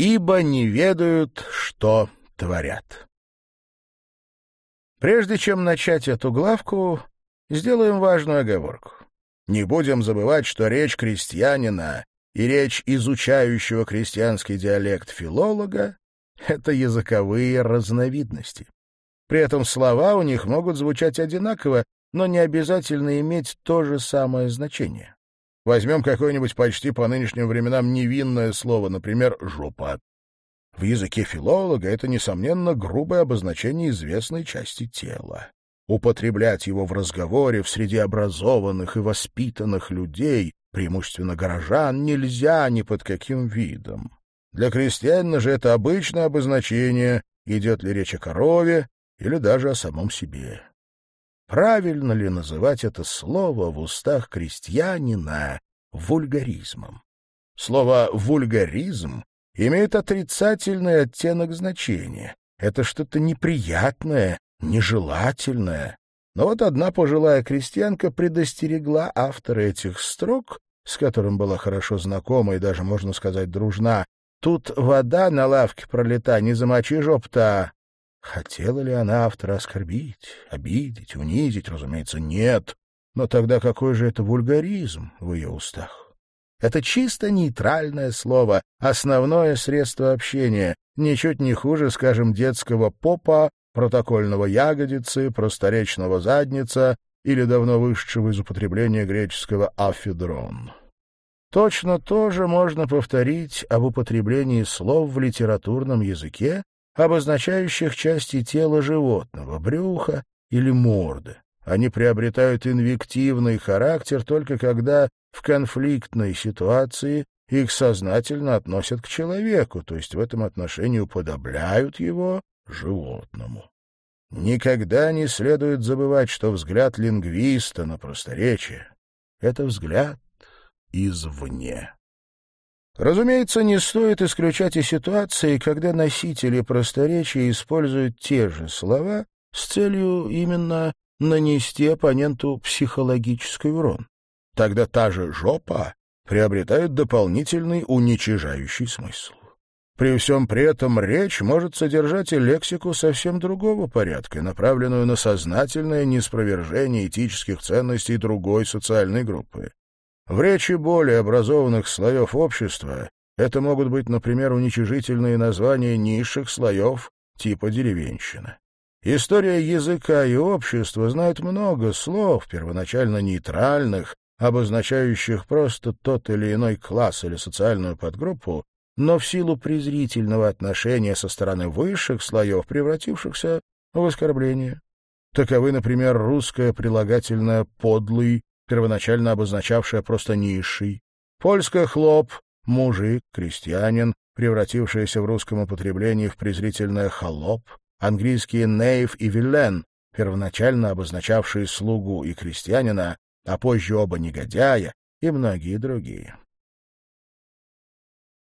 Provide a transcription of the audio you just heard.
ибо не ведают, что творят. Прежде чем начать эту главку, сделаем важную оговорку. Не будем забывать, что речь крестьянина и речь изучающего крестьянский диалект филолога — это языковые разновидности. При этом слова у них могут звучать одинаково, но не обязательно иметь то же самое значение. Возьмем какое-нибудь почти по нынешним временам невинное слово, например, «жопа». В языке филолога это, несомненно, грубое обозначение известной части тела. Употреблять его в разговоре в среде образованных и воспитанных людей, преимущественно горожан, нельзя ни под каким видом. Для крестьянина же это обычное обозначение, идет ли речь о корове или даже о самом себе. Правильно ли называть это слово в устах крестьянина вульгаризмом? Слово «вульгаризм» имеет отрицательный оттенок значения. Это что-то неприятное, нежелательное. Но вот одна пожилая крестьянка предостерегла автора этих строк, с которым была хорошо знакома и даже, можно сказать, дружна. «Тут вода на лавке пролета, не замочи жоп-то!» Хотела ли она автора оскорбить, обидеть, унизить? Разумеется, нет. Но тогда какой же это вульгаризм в ее устах? Это чисто нейтральное слово, основное средство общения, ничуть не хуже, скажем, детского попа, протокольного ягодицы, просторечного задница или давно вышедшего из употребления греческого афедрон. Точно то же можно повторить об употреблении слов в литературном языке обозначающих части тела животного, брюха или морды. Они приобретают инвективный характер только когда в конфликтной ситуации их сознательно относят к человеку, то есть в этом отношении уподобляют его животному. Никогда не следует забывать, что взгляд лингвиста на просторечие — это взгляд извне. Разумеется, не стоит исключать и ситуации, когда носители просторечия используют те же слова с целью именно нанести оппоненту психологический урон. Тогда та же «жопа» приобретает дополнительный уничижающий смысл. При всем при этом речь может содержать и лексику совсем другого порядка, направленную на сознательное неспровержение этических ценностей другой социальной группы. В речи более образованных слоев общества это могут быть, например, уничижительные названия низших слоев типа деревенщина. История языка и общества знает много слов, первоначально нейтральных, обозначающих просто тот или иной класс или социальную подгруппу, но в силу презрительного отношения со стороны высших слоев, превратившихся в оскорбление. Таковы, например, русское прилагательное «подлый», первоначально обозначавшая просто низший, польское «хлоп», мужик, крестьянин, превратившееся в русском употреблении в презрительное «холоп», английские «нейв» и «виллен», первоначально обозначавшие слугу и крестьянина, а позже оба негодяя и многие другие.